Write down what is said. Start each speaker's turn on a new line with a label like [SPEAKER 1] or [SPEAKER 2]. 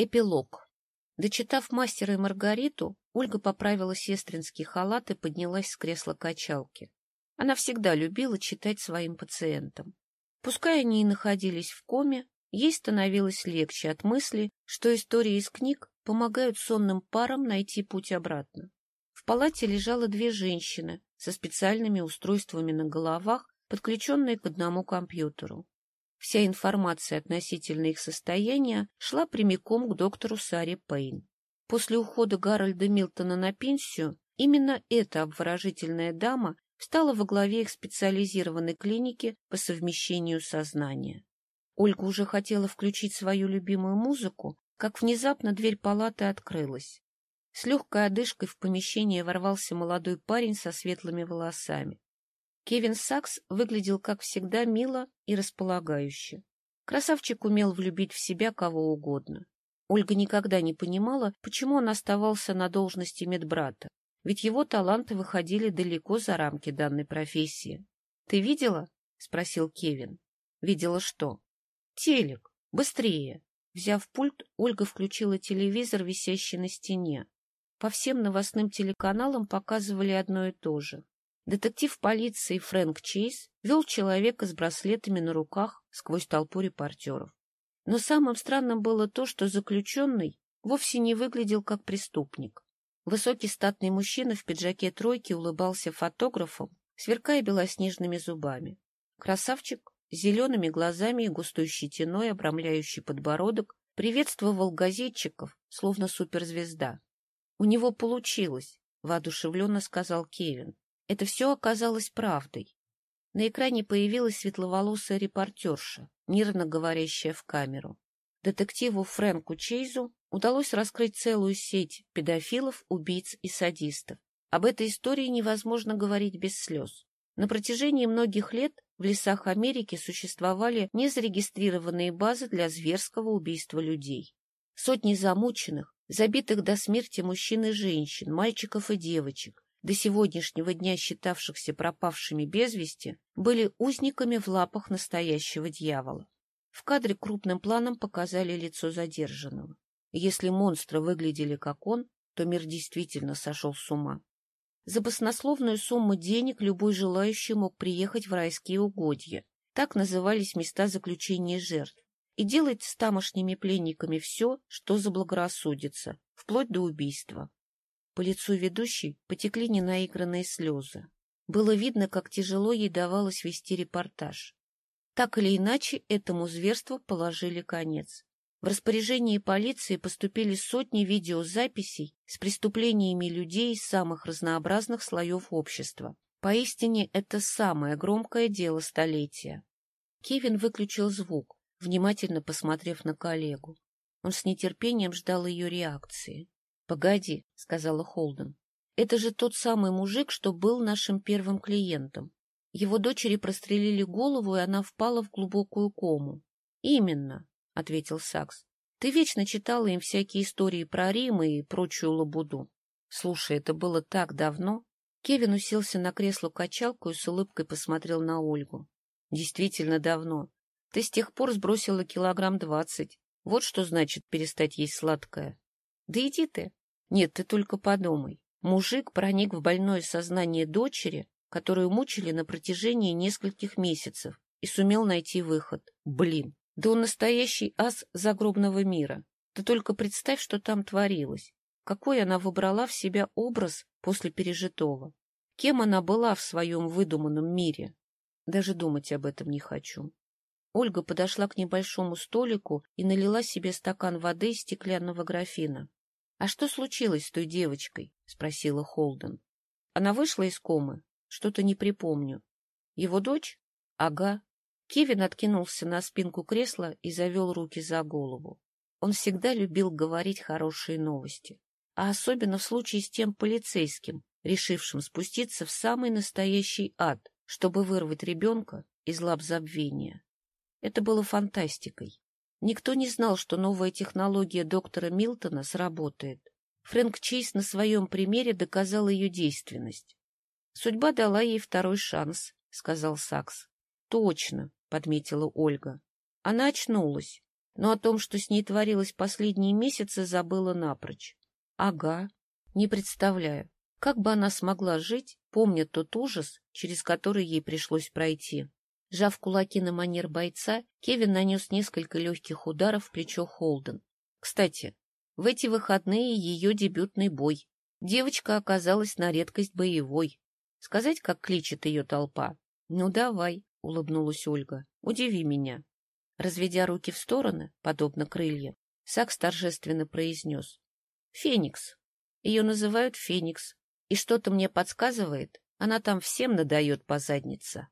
[SPEAKER 1] Эпилог. Дочитав «Мастера и Маргариту», Ольга поправила сестринский халат и поднялась с кресла качалки. Она всегда любила читать своим пациентам. Пускай они и находились в коме, ей становилось легче от мысли, что истории из книг помогают сонным парам найти путь обратно. В палате лежало две женщины со специальными устройствами на головах, подключенные к одному компьютеру. Вся информация относительно их состояния шла прямиком к доктору Саре Пейн. После ухода Гарольда Милтона на пенсию именно эта обворожительная дама стала во главе их специализированной клиники по совмещению сознания. Ольга уже хотела включить свою любимую музыку, как внезапно дверь палаты открылась. С легкой одышкой в помещение ворвался молодой парень со светлыми волосами. Кевин Сакс выглядел, как всегда, мило и располагающе. Красавчик умел влюбить в себя кого угодно. Ольга никогда не понимала, почему он оставался на должности медбрата, ведь его таланты выходили далеко за рамки данной профессии. — Ты видела? — спросил Кевин. — Видела что? — Телек. Быстрее. Взяв пульт, Ольга включила телевизор, висящий на стене. По всем новостным телеканалам показывали одно и то же. Детектив полиции Фрэнк Чейз вел человека с браслетами на руках сквозь толпу репортеров. Но самым странным было то, что заключенный вовсе не выглядел как преступник. Высокий статный мужчина в пиджаке тройки улыбался фотографом, сверкая белоснежными зубами. Красавчик с зелеными глазами и густой щетиной, обрамляющий подбородок, приветствовал газетчиков, словно суперзвезда. — У него получилось, — воодушевленно сказал Кевин. Это все оказалось правдой. На экране появилась светловолосая репортерша, нервно говорящая в камеру. Детективу Фрэнку Чейзу удалось раскрыть целую сеть педофилов, убийц и садистов. Об этой истории невозможно говорить без слез. На протяжении многих лет в лесах Америки существовали незарегистрированные базы для зверского убийства людей. Сотни замученных, забитых до смерти мужчин и женщин, мальчиков и девочек, до сегодняшнего дня считавшихся пропавшими без вести, были узниками в лапах настоящего дьявола. В кадре крупным планом показали лицо задержанного. Если монстры выглядели как он, то мир действительно сошел с ума. За баснословную сумму денег любой желающий мог приехать в райские угодья. Так назывались места заключения жертв. И делать с тамошними пленниками все, что заблагорассудится, вплоть до убийства. По лицу ведущей потекли ненаигранные слезы. Было видно, как тяжело ей давалось вести репортаж. Так или иначе, этому зверству положили конец. В распоряжении полиции поступили сотни видеозаписей с преступлениями людей из самых разнообразных слоев общества. Поистине, это самое громкое дело столетия. Кевин выключил звук, внимательно посмотрев на коллегу. Он с нетерпением ждал ее реакции. «Погоди», — сказала Холден. «Это же тот самый мужик, что был нашим первым клиентом. Его дочери прострелили голову, и она впала в глубокую кому». «Именно», — ответил Сакс. «Ты вечно читала им всякие истории про Рим и прочую лабуду. Слушай, это было так давно». Кевин уселся на кресло-качалку и с улыбкой посмотрел на Ольгу. «Действительно давно. Ты с тех пор сбросила килограмм двадцать. Вот что значит перестать есть сладкое. Да иди ты. Нет, ты только подумай. Мужик проник в больное сознание дочери, которую мучили на протяжении нескольких месяцев, и сумел найти выход. Блин, да он настоящий ас загробного мира. Ты только представь, что там творилось. Какой она выбрала в себя образ после пережитого. Кем она была в своем выдуманном мире. Даже думать об этом не хочу. Ольга подошла к небольшому столику и налила себе стакан воды из стеклянного графина. — А что случилось с той девочкой? — спросила Холден. — Она вышла из комы? Что-то не припомню. — Его дочь? — Ага. Кевин откинулся на спинку кресла и завел руки за голову. Он всегда любил говорить хорошие новости, а особенно в случае с тем полицейским, решившим спуститься в самый настоящий ад, чтобы вырвать ребенка из лап забвения. Это было фантастикой. Никто не знал, что новая технология доктора Милтона сработает. Фрэнк Чейз на своем примере доказал ее действенность. «Судьба дала ей второй шанс», — сказал Сакс. «Точно», — подметила Ольга. Она очнулась. но о том, что с ней творилось последние месяцы, забыла напрочь. Ага, не представляю, как бы она смогла жить, помня тот ужас, через который ей пришлось пройти. Жав кулаки на манер бойца, Кевин нанес несколько легких ударов в плечо Холден. Кстати, в эти выходные ее дебютный бой. Девочка оказалась на редкость боевой. Сказать, как кличет ее толпа? Ну, давай, — улыбнулась Ольга, — удиви меня. Разведя руки в стороны, подобно крыльям, Сакс торжественно произнес. — Феникс. Ее называют Феникс. И что-то мне подсказывает, она там всем надает по заднице.